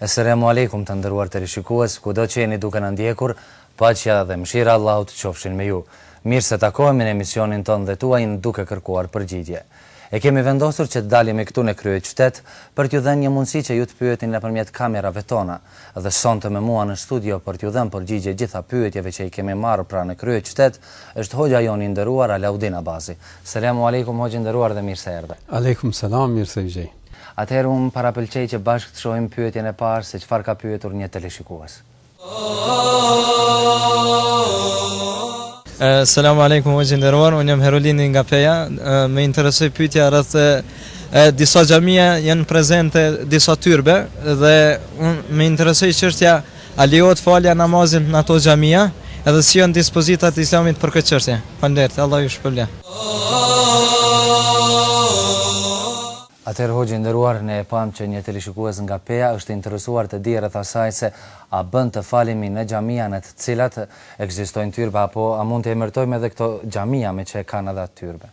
Esselamu Alejkum të nderuar teleshikues kudo që jeni duke na ndjekur paqja dhe mëshira e Allahut qofshin me ju mirë se takohemi në emisionin tonë dhe tuajin duke kërkuar përgjigje e kemi vendosur që të dalimi këtu në kryeqytet për t'ju dhënë një mundësi që ju të pyetni nëpërmjet kamerave tona dhe sonte me mua në studio për t'ju dhënë përgjigje gjitha pyetjeve që i kemi marrë pra në kryeqytet është hoxha ynë i nderuar Alaudin Abazi Esselamu Alejkum hoxhë i nderuar dhe mirë se erdhe. Alejkum selam mirë se ju gjej. Atëherë unë parapëlqej që bashkë të shohim pyetjen e parë se çfarë ka pyetur një teleshikues. Selamu alejkum hoxhë i nderuar, unë jam Herolindi nga Peja, më interesoi pyetja rreth disa xhamia janë prezente disa tyrbe dhe unë më interesoi çështja A lejohet falja e namazit në ato xhamia? Edhe si janë dispozitat e Islamit për këtë çështje? Faleminderit. Allahu ju shpërbleftë. Atëherë hoxhë i nderuar, ne e pamë që një teleshikues nga Peja është i interesuar të dijë rreth asaj se a bën të falemi në xhamia në të cilat ekzistojnë tyrbe apo a mund të emërtojmë edhe këto xhamia meqë e kanë edhe atë tyrbe.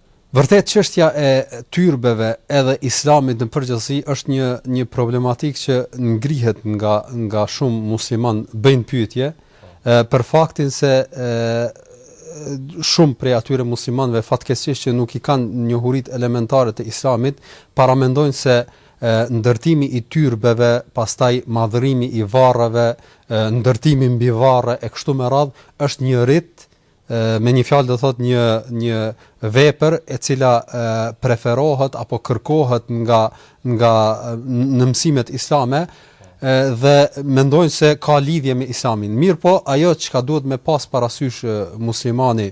Vërtet çështja e tyrbeve edhe islamit në përgjithësi është një një problematikë që ngrihet nga nga shumë musliman bëjnë pyetje për faktin se shumë prej atyre muslimanëve fatkeqësisht që nuk i kanë njohuritë elementare të islamit, paramendojnë se ndërtimi i tyrbeve, pastaj madhërimi i varreve, ndërtimi mbi varre e kështu me radhë është një rit me një fjalë do të thotë një një vepër e cila e, preferohet apo kërkohet nga nga në mësimet islame e, dhe mendojnë se ka lidhje me islamin. Mirëpo, ajo çka duhet me pas parasysh muslimani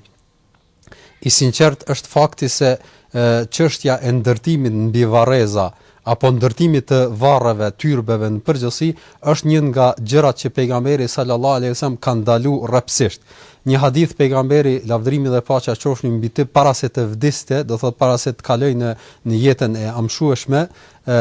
i sinqertë është fakti se çështja e ndërtimit mbi varreza apo ndërtimit të varreve, tyrbeve në përgjithësi, është një nga gjërat që Pejgamberi sallallahu alejhi ve sellem e ka ndalu rreptësisht. Një hadith Pejgamberi, lavdërimi dhe paqja qofshin mbi të, para se të vdiste, do thotë para se të kalojë në në jetën e amshueshme, e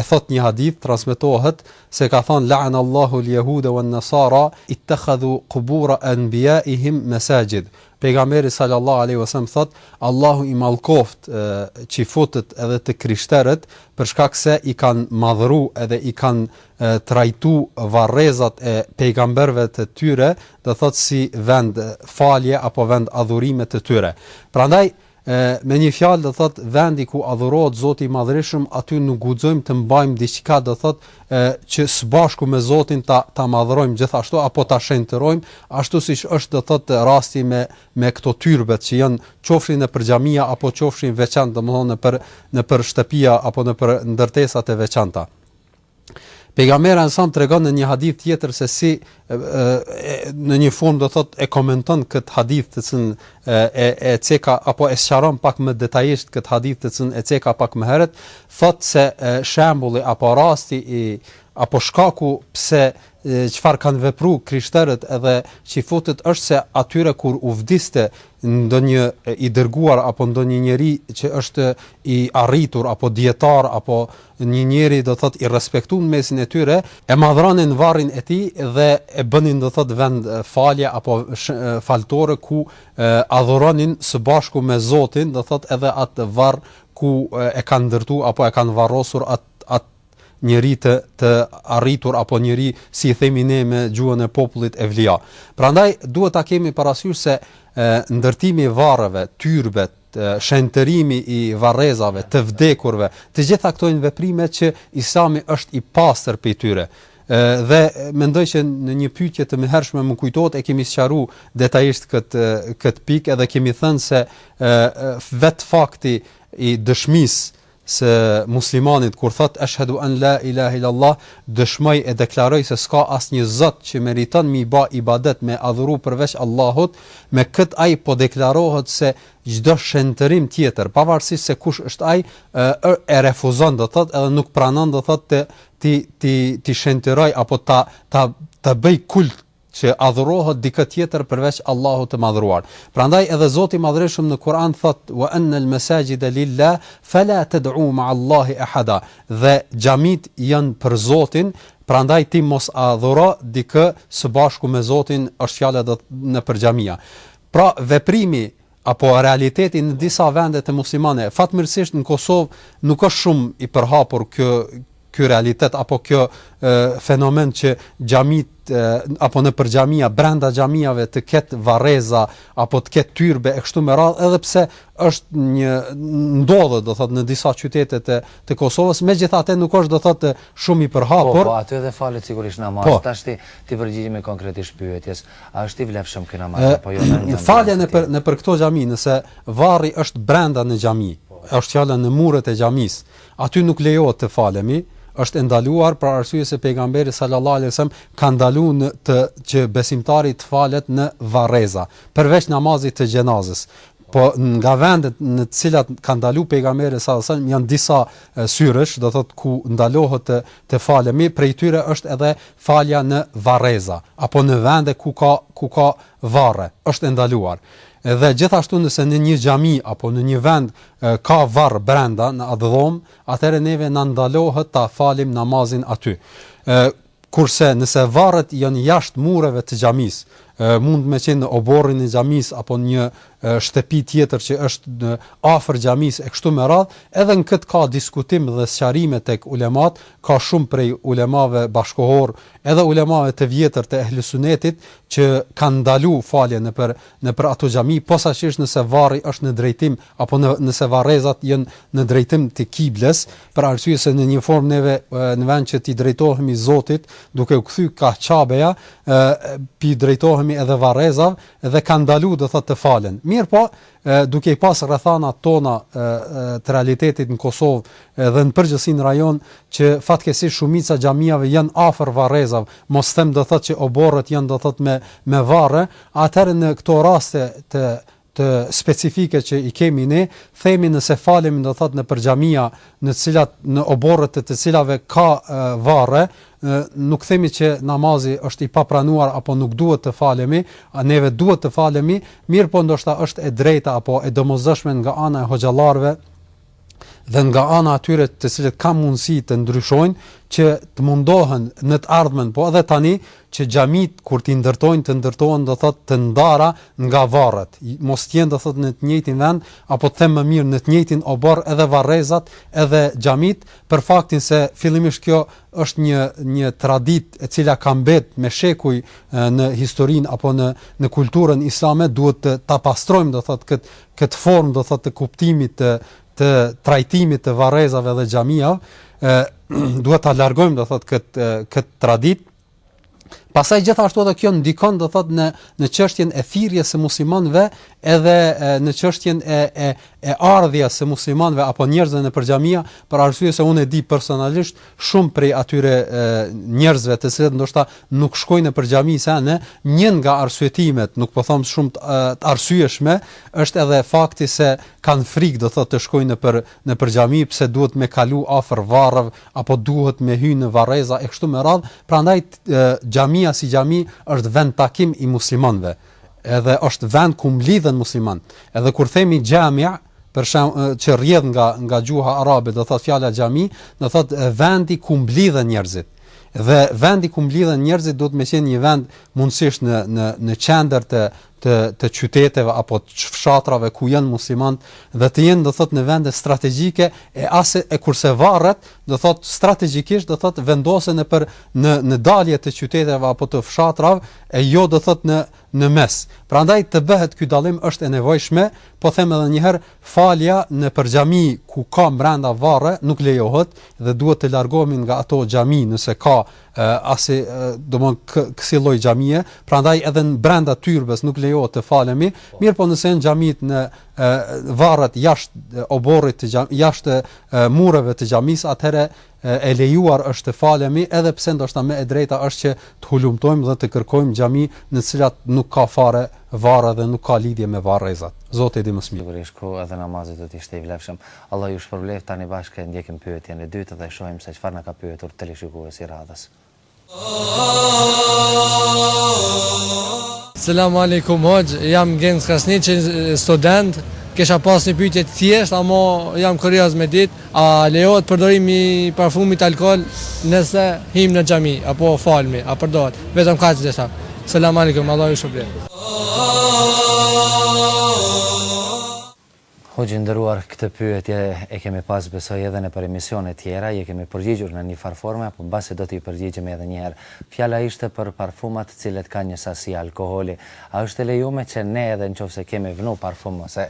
e thotë një hadith, transmetohet, se ka thënë la'ana Allahu al-yahuda wan-nasara ittakhadhu qubura anbiyaihim masajid, Pejgamberi sallallahu alejhi ve sellem thotë, Allahu i mallkoftë çifutët edhe të krishterët, për shkak se i kanë madhëru edhe i kanë trajtu varrezat e pejgamberëve të tyre, do thotë si vend falje apo vend adhurime të tyre. Prandaj E, me një fjalë do thotë vendi ku adhurohet Zoti i Madhërishëm, aty nuk guxojmë të mbajmë diçka do thotë e, që së bashku me Zotin ta ta madhërojmë gjithashtu apo ta shenjtërojmë, ashtu siç është do thotë rasti me me këto tyrbet që janë qofshin nëpër xhamia apo qofshin veçantë domethënë nëpër nëpër shtëpia apo nëpër ndërtesat e veçanta. Pejgamberi alejhi selam tregon në një hadith tjetër se si në një formë do thot e komenton kët hadith të cilin e e ceka apo e sqaron pak më detajisht kët hadith të cilin e ceka pak më herët, thot se shembulli apo rasti apo shkaku pse çfarë kanë vepru krishterët edhe çifutët është se atyre kur u vdiste ndonjë i dërguar apo ndonjë njeri që është i arritur apo dijetar apo një njeri do thot i respektuar n'mesin e tyre e madhronin varrin e tij dhe e bënin do thot vend falje apo faltore ku e, adhuronin së bashku me Zotin do thot edhe atë varr ku e, e kanë ndërtu apo e kanë varrosur atë atë njeri të të arritur apo njeri si i themi ne me gjuhën e popullit evlija. Prandaj duhet ta kemi parasysh se ndërtimi i varreve, tyrbet, shenjtërimi i varrezave, të vdekurve, të gjitha këto janë veprime që Islami është i pastër prej tyre. Ë dhe mendoj që në një pyetje të mëhershme më kujtohet e kemi sqaruar detajisht këtë këtë pikë edhe kemi thënë se ë vet fakti i dëshmisë së muslimanit kur thotë eshhedu en la ilahe illallah dëshmoj e deklaroj se s'ka asnjë zot që meriton me i bo ibadet me adhuru përveç Allahut, me këtë ai po deklarohet se çdo shenjtërim tjetër, pavarësisht se kush është ai, ë e refuzon do thotë edhe nuk pranon do thotë t'i t'i t'i shenjtërojë apo ta ta ta bëjë kult që adhurohet dikë tjetër përveç Allahut të Madhruar. Prandaj edhe Zoti i Madhërishëm në Kur'an thotë, "Wa anna al-masajida lillah fala tad'u ma'a Allahi ahada", dhe xhamitë janë për Zotin, prandaj ti mos adhuro dikë së bashku me Zotin, është fjala do thot nëpër xhamia. Pra, veprimi apo realiteti në disa vende muslimane, fatmirësisht në Kosovë nuk është shumë i përhapur kjo ky realitet apo kjo fenomen që xhamit apo nëpër xhamia brenda xhamiave të ketë varreza apo të ketë tyrbe e kështu me radhë edhe pse është një ndodhet do thot në disa qytete të të Kosovës megjithatë nuk është do thot shumë i përhapur po, po aty edhe falet sigurisht namaz po. tash t'i t'i përgjigjemi konkretisht pyetjes A është i vlefshëm ky namaz apo jo në xhami? Falja nëpër nëpër këto xhami, nëse varri është brenda në xhami, është fjala në muret e xhamisë, aty nuk lejohet të falemi, është e ndaluar për arsye se pejgamberi sallallahu alajhi wasallam ka ndaluar në të që besimtari të falet në varreza, përveç namazit të xhenazës. Po nga vendet në të cilat ka ndaluar pejgamberi sallallahu alajhi wasallam janë disa syresh, do thotë ku ndalohet të të falemi, prej tyre është edhe Falja në varreza, apo në vende ku ka ku ka varre, është e ndaluar. Dhe gjithashtu nëse në një xhami apo në një vend ka varr brenda në atë dhomë, atëherë neve na ndalohet ta falim namazin aty. Ë Kurse nëse varret janë jashtë mureve të xhamisë, mund me qenë në oborrin e xhamisë apo në një shtëpi tjetër që është afër xhamisë e kështu me radhë, edhe në këtë ka diskutim dhe sqarime tek ulemat, ka shumë prej ulemave bashkëkohorë, edhe ulemave të vjetër të ehli sunetit që kanë ndalu faljen nëpër nëpër ato xhami, posaçërisht nëse varri është në drejtim apo në nëse varrezat janë në drejtim të kibles, për arsye se në një formë neve në vend që t'i drejtohemi Zotit, duke u kthy ka Qabeja, ë pi drejtohemi edhe varrezave, dhe kanë ndalu do thotë të falen. Mirëpo, duke i pasë rrethanat tona të realitetit në Kosovë dhe në përgjithësi në rajon që fatkeqësisht shumica xhamiave janë afër varrezave, mos të them do thotë që oborret janë do thotë me me varre, atëherë në këto raste të të specifike që i kemi ne, themi nëse falemi do thotë nëpër xhamia në të cilat në oborret e të cilave ka varre, Nuk themi që namazi është i papranuar apo nuk duhet të falemi, neve duhet të falemi, mirëpo ndoshta është e drejta apo e domosdoshme nga ana e hoxhallarëve dhe nga ana atyre të cilët kanë mundësi të ndryshojnë, që të mundohen në të ardhmen, po edhe tani, që xhamitë kur t'i ndërtojnë të ndërtohen do thotë të ndara nga varret, mos të jenë do thotë në të njëjtin vend, apo të them më mirë në të njëjtin oborr edhe varrezat, edhe xhamitë, për faktin se fillimisht kjo është një një traditë e cila ka mbet me shekuj në historinë apo në në kulturën islame duhet ta pastrojmë do thotë kët kët formë do thotë të kuptimit të të trajtimit të varrezave dhe xhamiav ë duhet ta largojmë do thotë kët kët traditë Pastaj gjithashtu edhe kjo ndikon do thot në në çështjen e thirrjes së muslimanëve edhe e, në çështjen e e e ardhjes së muslimanëve apo njerëzve nëpër xhamia, për arsye se unë e di personalisht shumë prej atyre e, njerëzve të cilët ndoshta nuk shkojnë nëpër xhamia, se në një nga arsyetimet, nuk po them shumë të, të arsyeshme, është edhe fakti se kanë frikë do thot të shkojnë nëpër nëpër xhami pse duhet me kalu afër varrëv apo duhet me hy në varreza e kështu me radhë prandaj xhamia si xhami është vendtakimi i muslimanëve edhe është vend ku mblidhen musliman edhe kur themi xhamia për shemb që rrjedh nga nga gjuha arabe do thot fjala xhami do thot vendi ku mblidhen njerëzit dhe vendi ku mblidhen njerëzit duhet me qenë një vend mundësisht në në në qendër të të të qyteteve apo të fshatrave ku janë muslimanët dhe të jenë do thot në vende strategjike e as e kurse varret do thot strategjikisht do thot vendosen nëpër në në dalje të qyteteve apo të fshatrave e jo do thot në në mes. Prandaj të bëhet ky dallim është e nevojshme, po them edhe një herë, falja nëpër xhami ku ka brenda varre nuk lejohet dhe duhet të largohemi nga ato xhami nëse ka Asi, domthon kësi lloj xhamie, prandaj edhe në brenda tyrbes nuk lejohet të falemi, mirëpo nëse janë xhamitë në varret jashtë oborrit të xhamisë, jashtë mureve të xhamisë, atëherë e lejuar është të falemi, edhe pse ndoshta më e drejta është që të hulumtojmë dhe të kërkojmë xhami në të cilat nuk ka fare varre dhe nuk ka lidhje me varrezat. Zoti e di më së miri. Sigurisht, ku edhe namazi do të ishte i vlefshëm. Allahu ju shpërbleftë tani bashkë e ndjekim pyetjen e dytë dhe shohim se çfarë na ka pyetur teleshikuesi i radhës. Selam alejkum hoxhë, jam Genc Krasniqi, student, kisha pas një pyetje të thjeshtë, ama jam kurioz me ditë, a lejohet përdorimi i parfumit alkool nëse hymë në xhami apo falmi, a përdoret? Vetëm kaq desha. Selam alejkum, Allah ju shpërbleftë. Hoxhë i nderuar këtë pyetje e kemi pas besoj edhe nëpër emisione tjera, e kemi përgjigjur në një farë forme, po mbase do t'i përgjigjemi edhe një herë. Fjala ishte për parfumat të cilat kanë një sasi alkoholi. A është e lejume që ne edhe nëqofse kemi vnu parfum ose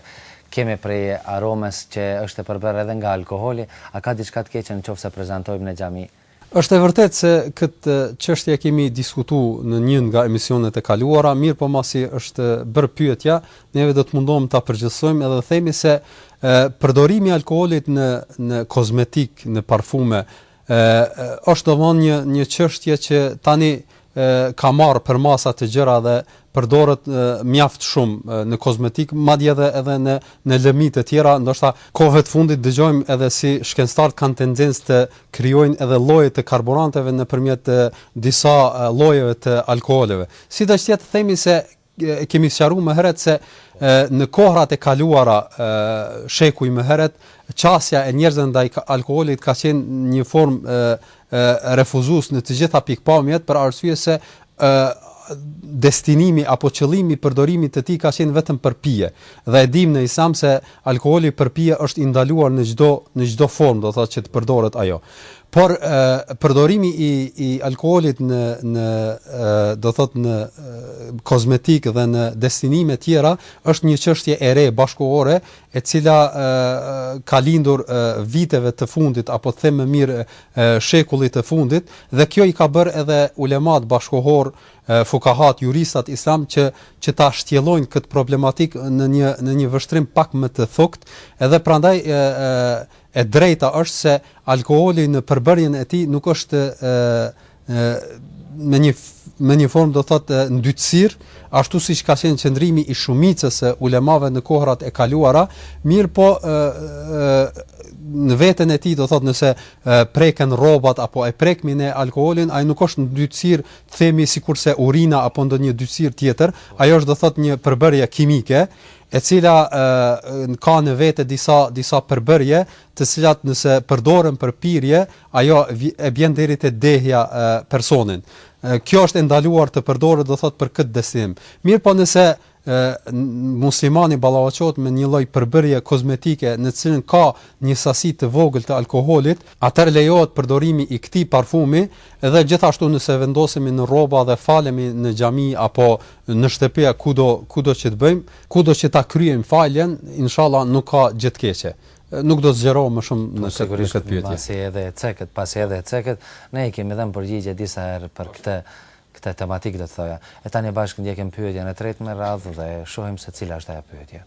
kemi prej aromes që është e përbërë edhe nga alkoholi, a ka diçka të keqe nëqofse prezantojmë në xhami? Është e vërtetë se këtë çështje e kemi diskutuar në një nga emisionet e kaluara, mirëpo masi është bërë pyetja, neve do të mundohem ta përgjithësojmë edhe themi se përdorimi i alkoolit në në kozmetikë, në parfume, ë është domthonë një një çështje që tani ka marrë përmasa të gjera dhe përdoret mjaft shumë në kozmetikë, madje edhe edhe në në lëmi të tjera, ndoshta kohëve të fundit dëgjojmë edhe si shkencëtarët kanë tendencë të krijojnë edhe lloje të karburanteve nëpërmjet disa llojeve të alkooleve. Sido që të jetë themi se E kemi sqaruar më herët se në kohrat e kaluara, shekuj më herët, qasja e njerëzve ndaj alkoolit ka qenë një formë refuzues në të gjitha pikëpamjet për arsye se destinimi apo qëllimi i përdorimit të tij ka qenë vetëm për pije. Dhe e dimë në Islam se alkooli për pije është i ndaluar në çdo në çdo formë, do thotë që të përdoret ajo. Por përdorimi i i alkoolit në në do të thotë në kozmetikë dhe në destinime tjera është një çështje e re bashkëkohore e cila ka lindur viteve të fundit apo të them më mirë shekullit të fundit dhe kjo i ka bërë edhe ulemat bashkëkohorë fukahat juristat islamë që që ta shtjellojnë këtë problematikë në një në një vështrim pak më të thuktë edhe prandaj E drejta është se alkooli në përbërjen e tij nuk është me një me një formë do të thotë ndytësirë, ashtu siç ka qenë qëndrimi i shumicës së ulemave në kohërat e kaluara, mirëpo ë në veten e tij do thotë nëse preken rrobat apo e prekmi ne alkoolin ai nuk është ndytësirë të themi sikurse urina apo ndonjë dytësirë tjetër ajo është do thotë një përbërje kimike e cila ka në vete disa disa përbërje, të cilat nëse përdoren për pirje, ajo e bën deri te dehja e personit. Kjo është e ndaluar të përdoret do thot për këtë destinim. Mirpo nëse muslimani ballafaqohet me një lloj përbërje kozmetike në të cilën ka një sasi të vogël të alkoolit, atër lejohet përdorimi i këtij parfumi dhe gjithashtu nëse vendosemi në rroba dhe falemi në xhami apo në shtëpi a kudo kudo që të bëjmë, kudo që ta kryejmë faljen, inshallah nuk ka gjë të keqe. Nuk do të zgjerohem më shumë në këtë në këtë pyetje. Pasi edhe e cekët, pasi edhe e cekët, ne i kemi dhënë përgjigje disa herë për këtë këtë tematikë do të thoja. E tani bashkë ndjekim pyetjen e tretë me radhë dhe shohim se cila është ajo pyetje.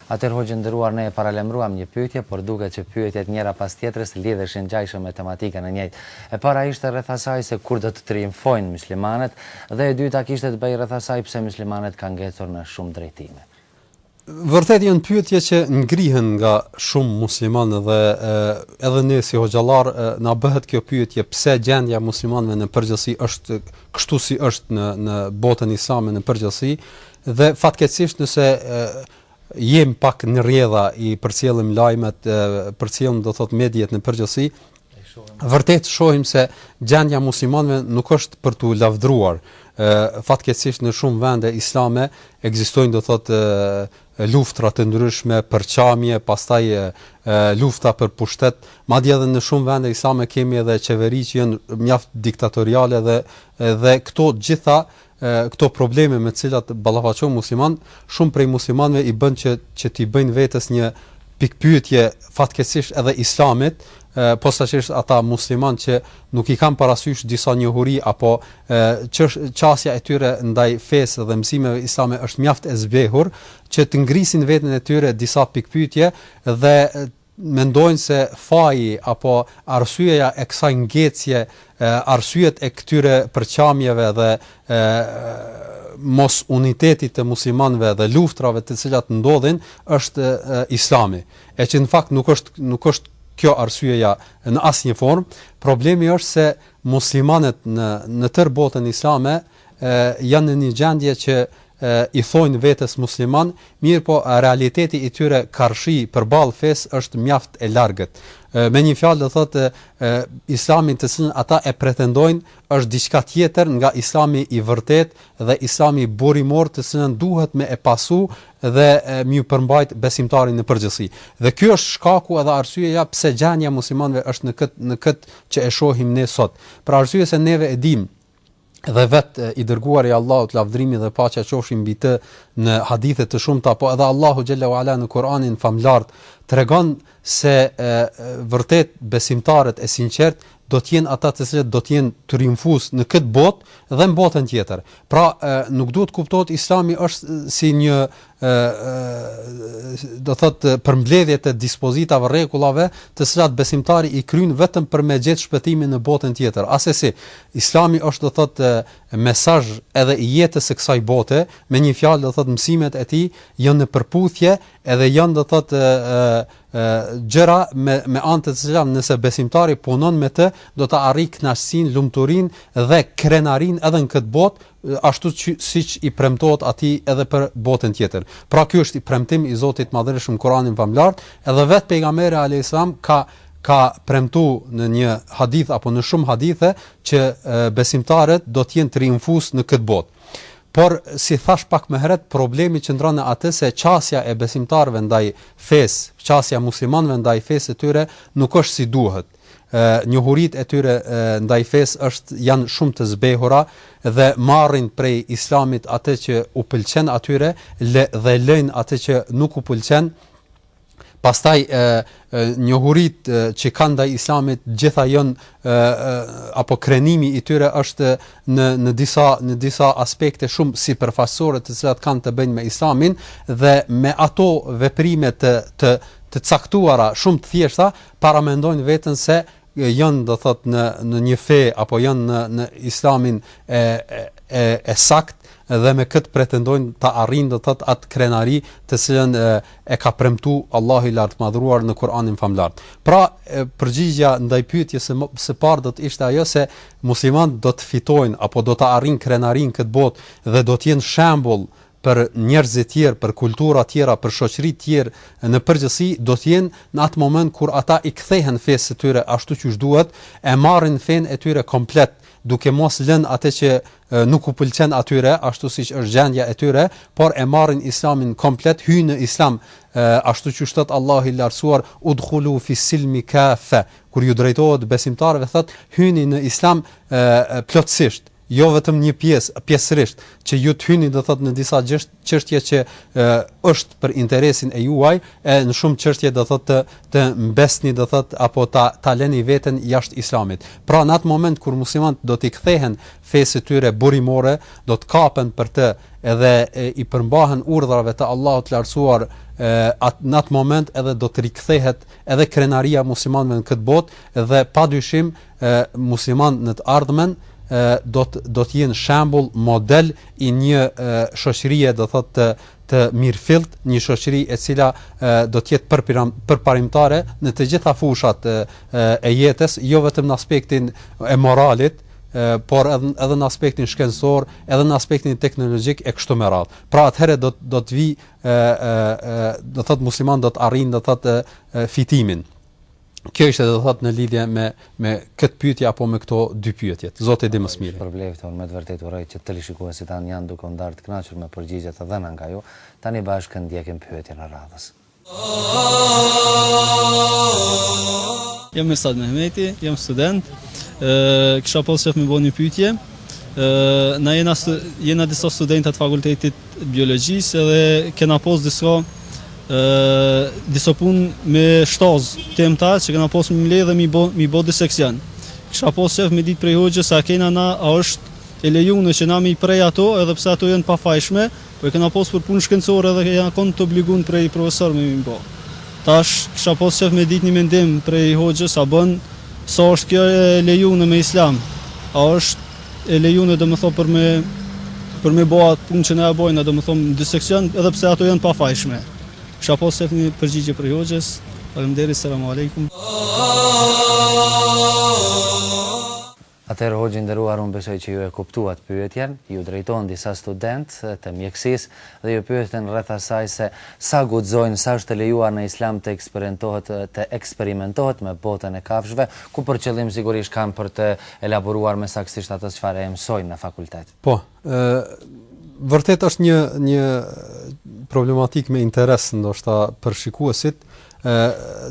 Atëherë hoxhë i nderuar ne e paralajmëruam një pyetje, por duket që pyetjet njëra pas tjetrës lidheshin ngjajshëm me tematikën e njëjtë. E para ishte rreth asaj se kur do të triumfojnë myslimanët, dhe e dyta kishte të bëjë rreth asaj pse myslimanët kanë ngecur në shumë drejtime. Vërtet janë pyetje që ngrihen nga shumë muslimanë dhe edhe ne si hoxhallarë na bëhet kjo pyetje pse gjendja e muslimanëve në përgjithësi është kështu si është në në botën islame në përgjithësi, Dhe fatkeqësisht nëse jemi pak në rrjedha i përcjellim lajmet, përcjellim do thotë mediet në përgjithësi, vërtet shohim se gjendja e muslimanëve nuk është për t'u lavdëruar. Ë fatkeqësisht në shumë vende islame ekzistojnë do thotë luftra të ndryshme, përçarje, pastaj e, lufta për pushtet, madje edhe në shumë vende islame kemi edhe qeveri që janë mjaft diktatoriale dhe dhe këto gjitha Këto probleme me të cilat ballafaqohen muslimanët, shumë prej muslimanëve i bën që që t'i bëjnë vetes një pikëpyetje fatkeqësisht edhe Islamit, posaçërisht ata muslimanë që nuk i kanë parasysh disa njohuri apo çësht, qasja e tyre ndaj fesë dhe mësimeve islame është mjaft e zbehur që të ngrisin në veten e tyre disa pikëpyetje dhe mendojnë se faji apo arsyeja e kësaj ngecje, arsyet e këtyre përçamjeve dhe mos unitetit të muslimanëve dhe luftrave të cilat ndodhin është Islami, e që në fakt nuk është nuk është kjo arsyeja në asnjë formë, problemi është se muslimanët në në tërë botën islame janë në një gjendje që i thojnë vetes musliman, mirëpo realiteti i tyre karshi përballë fesë është mjaft e largët. Me një fjalë do të thotë Islami të cilin ata e pretendojnë është diçka tjetër nga Islami i vërtet dhe Islami burimor të cilën duhet me e pasu dhe me ju përmbajt besimtarët në përgjithësi. Dhe ky është shkaku edhe arsyeja pse gjendja e muslimanëve është në këtë në këtë që e shohim ne sot. Për arsye se neve e dimë dhe vet i dërguari i Allahut lavdrimi dhe paqja qofshin mbi të në hadithe të shumta po edhe Allahu xhel-le ue ala në Kur'anin famëlartë tregon se e, vërtet besimtarët e sinqert do të jenë ata të cilët do të jenë triumfues në këtë botë dhe në botën tjetër. Pra, e, nuk duhet kuptohet Islami është si një do thot përmbledhje të dispozitave rregullave të cilat besimtari i kryen vetëm për me gjet shpëtimin në botën tjetër asesi islami është do thot mesazh edhe i jetës së kësaj bote me një fjalë do thot mësimet e tij janë në përputhje edhe janë do thot gjëra me me anë të cilat nëse besimtari punon me të do të arrijë kënaqësinë lumturinë dhe krenarinë edhe në këtë botë ashtu siç i premtohet atij edhe për botën tjetër. Pra ky është premtim i Zotit të Madhërishëm Kur'anin Famëlartë, edhe vet pejgamberi alejhi selam ka ka premtu në një hadith apo në shumë hadithe që besimtarët do të jenë triumfus në këtë botë. Por si thash pak më herët, problemi qëndron në atë se qasja e besimtarëve ndaj fesë, qasja e muslimanëve ndaj fesë së tyre nuk është si duhet. njohuritë e tyre ndaj fesë është janë shumë të zbehura dhe marrin prej Islamit atë që u pëlqen atyre le, dhe lëjnë atë që nuk u pëlqen pastaj e, e njohurit e, që kanë ndaj islamit gjitha janë apo krenimi i tyre është në në disa në disa aspekte shumë sipërfaqësore të cilat kanë të bëjnë me islamin dhe me ato veprime të të të caktuara shumë të thjeshta paramendojnë veten se janë do thot në në një fe apo janë në në islamin e e e sakt dhe me kët pretendojnë ta arrijnë do thot atë krenari të cilën e, e ka premtu Allahu i lartmadhëruar në Kur'anin famëlartë. Pra e, përgjigja ndaj pyetjes së së parë do të ishte ajo se muslimanët do të fitojnë apo do ta arrijnë krenarin kët botë dhe do të jenë shembull për njerëzit tjerë, për kultura tjera, për shoqëri tjerë në përgjithësi, do të jenë në atë moment kur ata i kthehen fesë së tyre ashtu qysh duhet, e marrin fenë e tyre komplet, duke mos lënë atë që nuk u pëlqen atyre, ashtu siç është gjendja e tyre, por e marrin Islamin komplet, hyjnë në Islam, ashtu qysh thotë Allahu i Lartësuar, udhkhulu fissilmi kaffe, kur ju drejtohet besimtarëve thotë, hyni në Islam plotësisht. Jo vetëm një pjesë, pjesërisht, që ju të hyni do të thotë në disa gjësht, çështje që ë është për interesin e juaj, e në shumë çështje do të thotë të të mbesni do të thotë apo ta ta lëni veten jashtë Islamit. Pra në atë moment kur muslimanët do t'i kthehen fesë së tyre burimore, do të kapen për të edhe e, i përmbahen urdhrave të Allahut të lartësuar at në atë moment edhe do të rikthehet edhe krenaria muslimanëve në këtë botë dhe pa dyshim e, muslimanët në të ardhmen e, do të do të jenë shembull model i një e, shoqërie do thotë të të mirëfillt, një shoqëri e cila e, do të jetë përparimtare në të gjitha fushat e, e jetës, jo vetëm në aspektin e moralit, por edhe edhe në aspektin shkencor, edhe në aspektin teknologjik e kështu me radhë. Pra atëherë do do të vijë ë ë do thot muslimanët do të arrijnë do thot fitimin. Kjo ishte do thot në lidhje me me këtë pyetje apo me këto dy pyetje. Zoti e di më së miri. Ju faleminderit, unë me të vërtetë uroj që teleshikuesit tanë janë duke u ndarë të kënaqur me përgjigjet e dhëna nga ju. Tani bashkë ndjekim pyetjen e radhës. Jam Mirsad Mehmeti, jam student. Kisha pas qef me bo një pyetje. Na jena, jena disa studentë të fakultetit biologjisë edhe kena pos diska disa punë me shtazë t'imta që kena pos me mle dhe mi bo, mi bo diseksion. Kisha pos qef me ditë prej hoxhës a kena na a është e lejune që na me i pre ato edhe pse ato janë pafajshme, po e kena pos për punë shkencore edhe kena konë të obligum prej profesorëve mi bo. Tash kisha pos qef me ditë një mendim prej hoxhës a bën sa është kjo e lejune me islam, a është e lejune domethënë për me për me bo atë punë që ne e bojmë domethënë në diseksion edhe pse ato janë pafajshme Kisha pas qef një përgjigje prej hoxhës Faleminderit, selamu alaikum Atëherë hoxhë i nderuar unë besoj që ju e kuptuat pyetjen ju drejtojnë disa studentë të mjekësisë dhe ju pyesin rreth asaj se sa guxojnë, sa është e lejuar në Islam të eksperientohet, të eksperimentohet me botën e kafshëve, ku për qëllim sigurisht kanë për të elaboruar më saktësisht atë çfarë e mësojnë në fakultet. Po, ë vërtet është një një problematikë me interes ndoshta për shikuesit,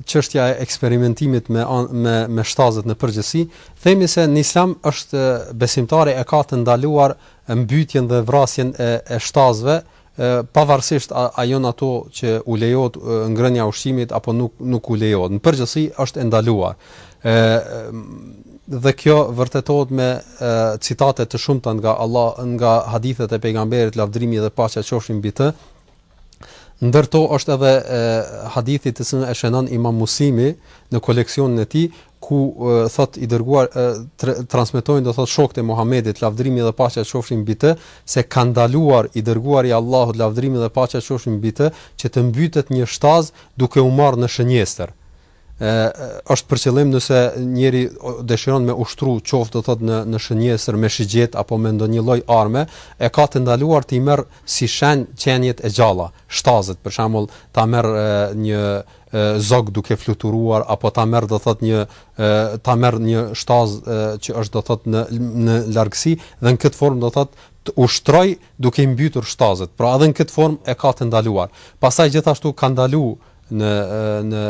çështja e eksperimentimit me me me shtazët në përgjithësi, themi se në Islam është besimtari e ka të ndaluar mbytjen dhe vrasjen e shtazëve, pavarësisht a janë ato që u lejohet ngrënia e ushqimit apo nuk nuk u lejohet. Në përgjithësi është e ndaluar. Ë dhe kjo vërtetohet me citate të shumta nga, nga hadithet e pejgamberit lavdërimi dhe paqja qofshin mbi të, Ndër to është edhe hadithi të cilin e shënon Imam Muslimi në koleksionin e tij, ku thot i dërguar transmetojnë do thotë shokët e Muhamedit lavdërimi dhe paqja qofshin mbi të se ka ndaluar i dërguari i Allahut lavdërimi dhe paqja qofshin mbi të që të mbytet një shtaz duke u marrë në shënjestër ë është për qëllim nëse njeri dëshiron me ushtru qoftë do thot në në shënjestër me shigjet apo me ndonjë lloj arme e ka të ndaluar t'i merr si shenj qeniet e gjalla shtazet për shembull ta merr një zog duke fluturuar apo ta merr do thot një ta merr një shtaz që është do thot në në largësi dhe në këtë formë do thot të ushtroj duke i mbytur shtazet pra edhe në këtë formë e ka të ndaluar pastaj gjithashtu ka ndaluar në në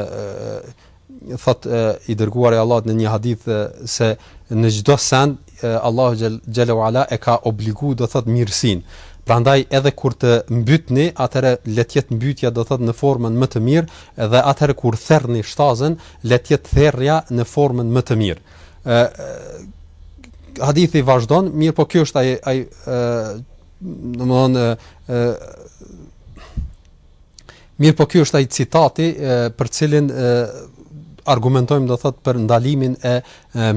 thot i dërguari i Allahut në një hadith se në çdo send Allahu xhele ue ala e ka obligu do thot mirësinë. Prandaj edhe kur të mbytni, atëherë le të jetë mbytja do thot në formën më të mirë dhe atëherë kur therrni shtazën, le të jetë therrja në formën më të mirë. ë Hadithi vazhdon, mirëpo kjo është ai ai ë domthon ë Mirpo ky është ai citati për të cilin argumentojmë do thot për ndalimin e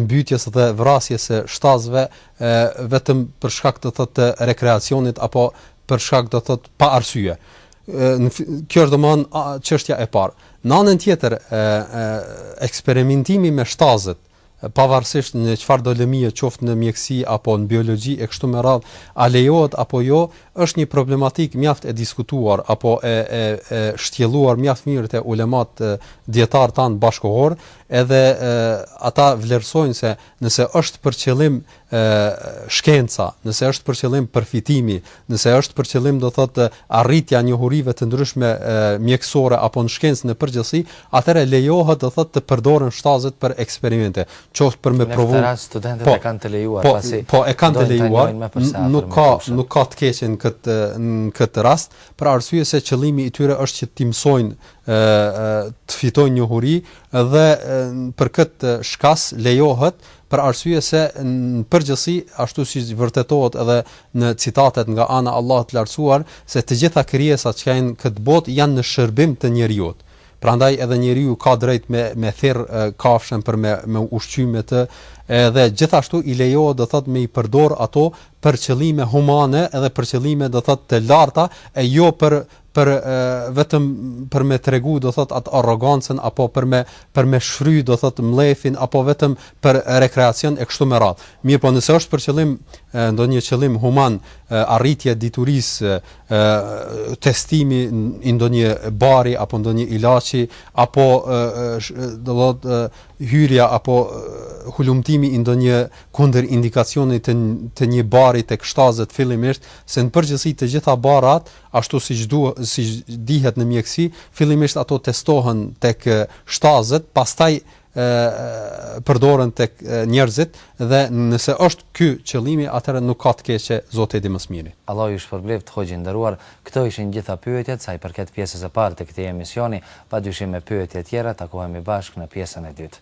mbytjes dhe vrasjes së shtazëve vetëm për shkak do thot të rekreacionit apo për shkak do thot pa arsye. Kjo është domthon çështja e parë. Në anën tjetër, eksperimentimi me shtazët, pavarësisht në çfarëdo lëmie qoftë në mjekësi apo në biologji e kështu me radhë, a lejohet apo jo, është një problematikë mjaft e diskutuar apo e e e shtjelluar mjaft mirë te ulematë, dijetarët tanë bashkëkohorë, edhe ata vlerësojnë se nëse është për qëllim shkenca, nëse është për qëllim përfitimi, nëse është për qëllim do thotë arritja e njohurive të ndryshme mjekësore apo në shkencë në përgjithësi, atëherë lejohet do thotë të përdoren shtazet për eksperimente, qoftë për me provu. Në rast studentët po, e kanë të lejuar po, pasi po e kanë të lejuar, nuk ka nuk ka të keqe në këtë në këtë rast, për arsye se qëllimi i tyre është që të mësojnë të fitojnë njohuri dhe për këtë shkas lejohet për arsye se në përgjithësi, ashtu siç vërtetohet edhe në citatet nga ana e Allahut të Lartësuar, se të gjitha krijesat që janë në këtë botë janë në shërbim të njeriut. Prandaj edhe njeriu ka drejt me me therr kafshën për me me u ushqy me të, edhe gjithashtu i lejohet do thotë me i përdor ato për qëllime humane edhe për qëllime do thotë të larta e jo për për vetëm për me tregu do thot atë arrogancën apo për me për me shfry do thot mllefin apo vetëm për rekreacion e kështu me radh. Mirëpo nëse është për qëllim ndonjë qëllim human arritje e diturisë testimi i ndonjë bari apo ndonjë ilaçi apo do thot hyrja apo hulumtimi i ndonjë kundërindikacioni të, të një bari tek shtazët fillimisht se në përgjithësi të gjitha barat Ashtu siç siç dihet në mjekësi, fillimisht ato testohen tek shtazët, pastaj përdoren tek njerëzit dhe nëse është ky qëllimi atëherë nuk ka të keqe zoti e di më së miri. Allahu ju shpërbleftë hoxhë i nderuar, këto ishin gjitha pyetjet sa i përket pjesës së parë të këtij emisioni, padyshim me pyetje tjera takohemi bashkë në pjesën e dytë.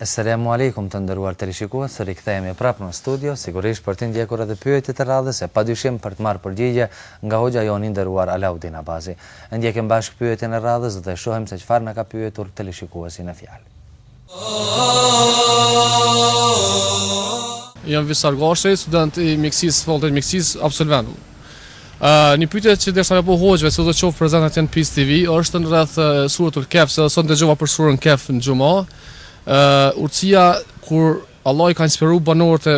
Eselamu Alejkum të nderuar teleshikues, rikthehemi prapë në studio, sigurisht për të ndjekur edhe pyetjet e radhës e padyshim për të marrë përgjigje nga hoxha jonë i nderuar Alaudin Abazi. E ndjekim bashkë pyetjen e radhës dhe shohim se çfarë na ka pyetur teleshikuesi në fjalë. Jam Visar Gashi, student i mjekësisë së Fakultetit të Mjekësisë, absolvent unë. Ë, një pyetje që desha me ua bo hoxhëve, cilido të qoftë prezent atje në Peace TV, është rreth Suratul Kehf, se sot dëgjova për surën Kehf në xhuma. Urtësia kur Allah i ka inspiru banorët e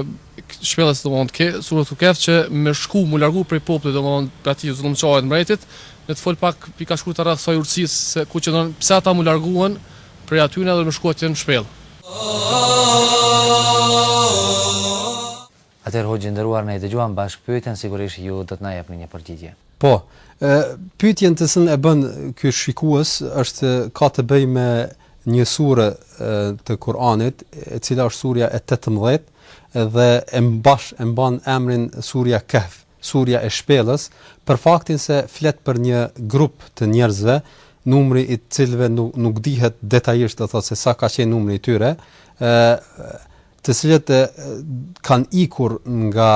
shpellës domethënë ke suretul Kehf që me shku mu largu prej popullit domethënë prej atij zullumçarit mbretit me të fol pak pika shkurtër rreth kësaj urtësisë se ku qëndron pse ata u larguan prej atyne dhe me shku atje në shpellë. Atëherë hoxhë i nderuar ne e dëgjuam bashkë pyetjen sigurisht ju do të na jepni një përgjigje. Po. Pyetjen të cilën e bën ky shikues, është, ka të bëjë me një sure të Kur'anit e cila është surja e tetëmbëdhjetë dhe e mbash e mban emrin surja Kehf, surja e shpellës për faktin se flet për një grup të njerëzve numri i të cilëve nuk dihet detajisht do të thotë se sa ka qenë numri i tyre të cilët kanë ikur nga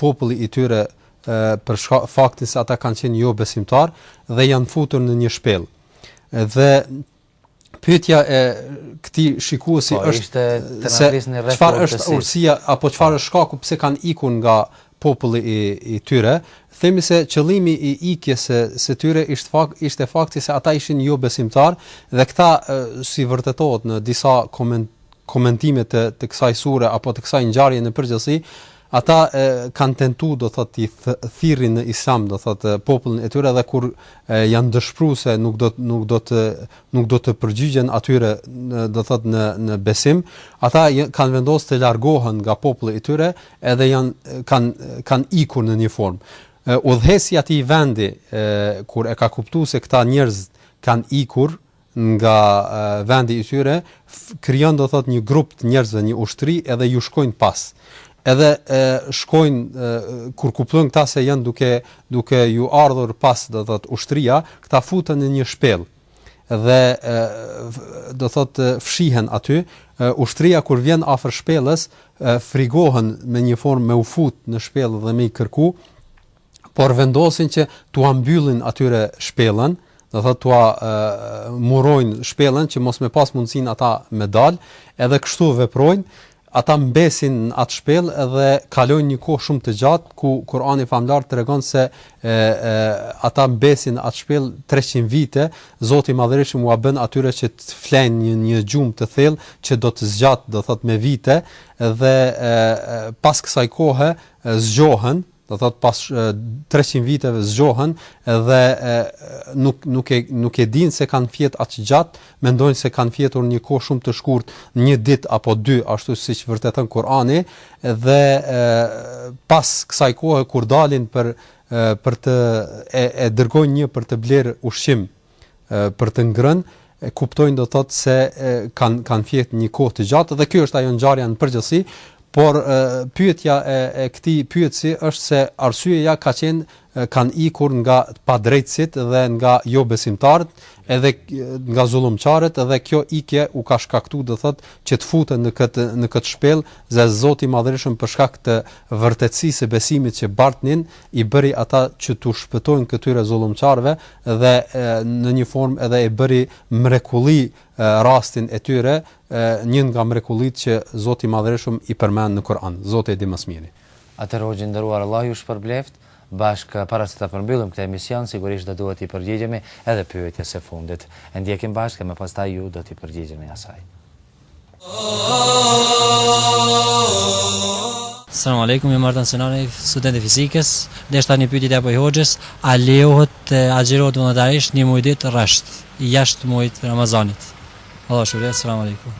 populli i tyre për faktin se ata kanë qenë jobesimtarë dhe janë futur në një shpellë. Dhe pyetja e këtij shikuesi po, është se çfarë është urtësia apo çfarë është shkaku pse kanë ikur nga populli i i tyre, themi se qëllimi i ikjes së së tyre ishte fakt ishte fakti se ata ishin jobesimtarë dhe këta si vërtetohet në disa komente komentime të të kësaj sure apo të kësaj ngjarje në përgjithësi, ata e, kanë tentuar do thotë t'i thirrin në Islam do thotë popullin e tyre dhe kur e, janë dëshpëruar se nuk do nuk do të nuk do të përgjigjen atyre do thotë në në besim, ata kanë vendosur të largohen nga populli i tyre edhe janë kanë kanë ikur në një formë. Udhëheqësi i atij vendi e, kur e ka kuptuar se këta njerëz kanë ikur, nga vendi i tyre, krijon do thot një grup të njerëzve, një ushtri edhe ju shkojnë pas. Edhe e, shkojnë kur kuptojnë këta se janë duke duke ju ardhur pas do thot ushtria, këta futen në një shpellë dhe e, do thot fshihen aty, e, ushtria kur vjen afër shpellës, frigohen me një formë me u fut në shpellë dhe me i kërku por vendosin që t'ua mbyllin atyre shpellën, do thotë t'ua murojnë shpellën që mos me pas mundësinë ata me dal, edhe kështu veprojnë, ata mbesin në atë shpellë dhe kalojnë një kohë shumë të gjatë ku Kurani famëlartë tregon se e, e ata mbesin në atë shpellë 300 vite, Zoti i Madhërishëm ua bën atyre që të flenë një një gjumë të thellë që do të zgjat, do thotë me vite dhe e, e, pas kësaj kohe zgjohen, do thot pas 300 viteve zgjohen dhe nuk nuk e nuk e dinë se kanë fjet aq gjat, mendojnë se kanë fjetur një kohë shumë të shkurt, një ditë apo dy, ashtu siç vërteton Kurani dhe e, pas kësaj kohe kur dalin për për të e, e dërgojnë një për të blerë ushqim për të ngrënë, e kuptojnë do të thotë se kanë kanë fjet një kohë të gjatë dhe kjo është ajo ngjarja në përgjithësi, por pyetja e e këtij pyetësi është se arsyeja ka qenë kanë ikur nga padrejtësit dhe nga jobesimtarët, edhe nga zullumqarët edhe kjo ikje u ka shkaktuar do thot që të futen në këtë në këtë shpellë se Zoti i Madhërishëm për shkak të vërtetësisë së besimit që bartnin i bëri ata që t'u shpëtojnë këtyre zullumqarëve dhe në një formë edhe e bëri mrekulli rastin e tyre, një nga mrekullitë që Zoti i Madhërishëm i përmend në Kur'an. Zoti e di më së miri. Atëherë hoxhë i nderuar Allah ju shpërbleft, bashkë para se ta përmbyllim këtë emision sigurisht do duhet t'i përgjigjemi edhe pyetjes së fundit. E ndjekim bashkë e më pastaj ju do t'i përgjigjeni asaj. Selam aleikum, jam Artan Senani, student i fizikës. Deshta një pyetje t'ia boj hoxhës, a lejohet të agjërohet vullnetarisht një muaj ditë rresht jashtë muajit të Ramazanit? Allahu ju shpërbleft, selam aleikum.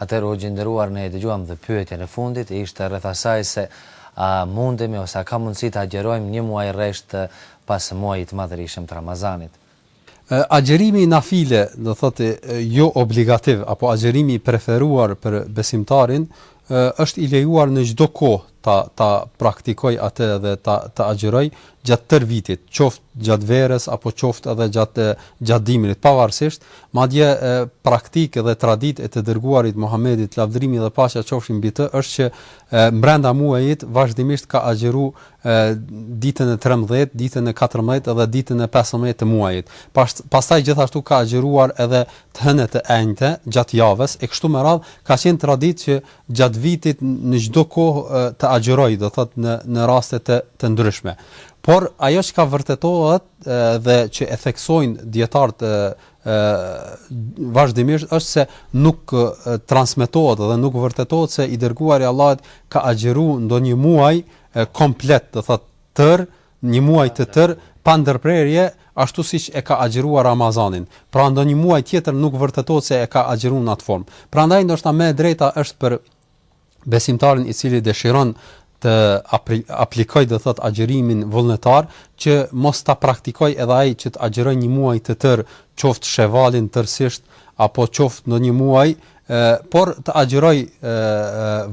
Atëherë hoxhë i nderuar ne e dëgjuam dhe pyetjen e fundit ishte rreth asaj se a mundemi ose a ka mundësi të agjërojmë një muaj rresht pas muajit të madhërishëm të Ramazanit? Agjërimi nafile, do thotë jo obligativ, apo agjërimi i preferuar për besimtarin, është i lejuar në çdo kohë ta ta praktikojë atë dhe ta ta agjërojë gjatë tërë vitit, qoftë gjatë verës apo qoftë edhe gjatë gjatë dimrit, pavarësisht, madje praktikë dhe traditë e të dërguarit Muhamedit, lavdërimi dhe paqja qofshin mbi të, është që brenda muajit vazhdimisht ka agjëruar ditën e trembëdhjetë, ditën e katërmbëdhjetë dhe ditën e pesëmbëdhjetë të muajit. Pastaj gjithashtu ka agjëruar edhe të hëne të enjte gjatë javës e kështu me radhë, ka qenë traditë që gjatë vitit në çdo kohë të agjërojë, do të thotë në në raste të të ndryshme. Por ajo çka vërtetohet dhe që e theksojnë dijetarët vazhdimisht është se nuk transmetohet dhe nuk vërtetohet se i dërguari i Allahut ka agjëruar ndonjë muaj komplet, do thotë tërë, një muaj të tërë, pa ndërprerje, ashtu siç e ka agjëruar Ramazanin. Pra ndonjë muaj tjetër nuk vërtetohet se e ka agjëruar në atë formë. Prandaj ndoshta më e drejta është për besimtarin i cili dëshiron të aplikojë, do thotë agjërimin vullnetar, që mos ta praktikojë edhe ai që të agjërojë një muaj të tërë, qoftë Shevalin tërësisht apo qoftë ndonjë muaj por të agjërojë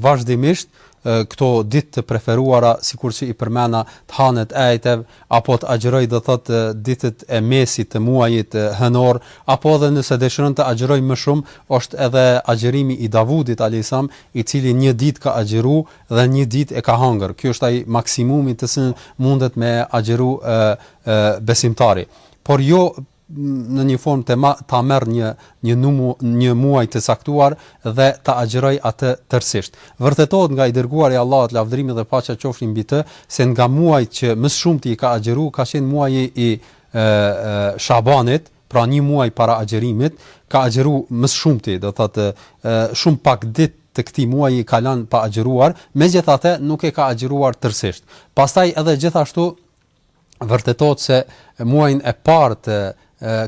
vazhdimisht këto ditë të preferuara, sikur që i përmenda të hanet ejtev, apo të agjërojë do thot ditët e mesit të muajit hënor, apo dhe nëse dëshiron të agjërojë më shumë, është edhe agjërimi i Davudit a.s. i cili një ditë ka agjëru dhe një ditë e ka hangër. Kjo është ai maksimumi të cilën mundet me agjëru besimtari. Por jo në një formë të ma, ta merr një, një numu, një muaj të caktuar dhe ta agjërojë atë tërësisht. Vërtetohet nga i Dërguari i Allahut, lavdërimi dhe paqja qofshin mbi të, se nga muajt që më së shumti i ka agjëruar ka qenë muaji i, e, e, Shabanit, pra një muaj para agjërimit, ka agjëruar më së shumti, do të thotë, e, shumë pak ditë të këtij muaji i ka lënë pa agjëruar, megjithatë nuk e ka agjëruar tërësisht. Pastaj edhe gjithashtu, vërtetohet se muajin e parë të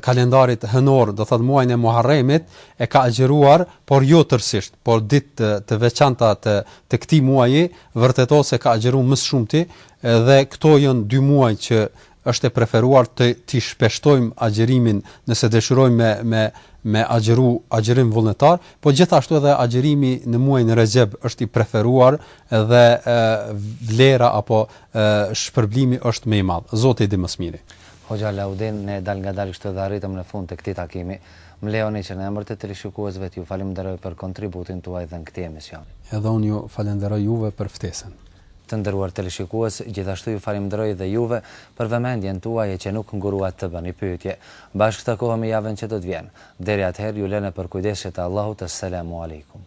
kalendarit hënor, do thot muajin e Muharremit, e ka agjëruar, por jo tërësisht, por ditë të, të veçanta të të këtij muaji, vërtetohet se ka agjëruar më së shumti, edhe këto janë dy muaj që është e preferuar të t'i shpeshtojmë agjërimin nëse dëshirojmë me me me agjëru agjërim vullnetar, po gjithashtu edhe agjërimi në muajin Rexheb është i preferuar dhe e, vlera apo shpërblimi është më i madh. Zoti e di më së miri. Hoxha Alaudin, ne dalëngadalë kështu edhe arritëm në fund të këtij takimi. Më lejoni që në emër të teleshikuesve t'ju falënderoj për kontributin tuaj dhënë këtij emisioni. Edhe unë ju falënderoj juve për ftesën. Të nderuar teleshikues, gjithashtu ju falënderoj dhe juve për vëmendjen tuaj e që nuk nguruat të bëni pyetje. Bashkë takohemi javën që do të vjen. Deri atëherë ju lë në përkujdesje të Allahut. Esselamu Alejkum.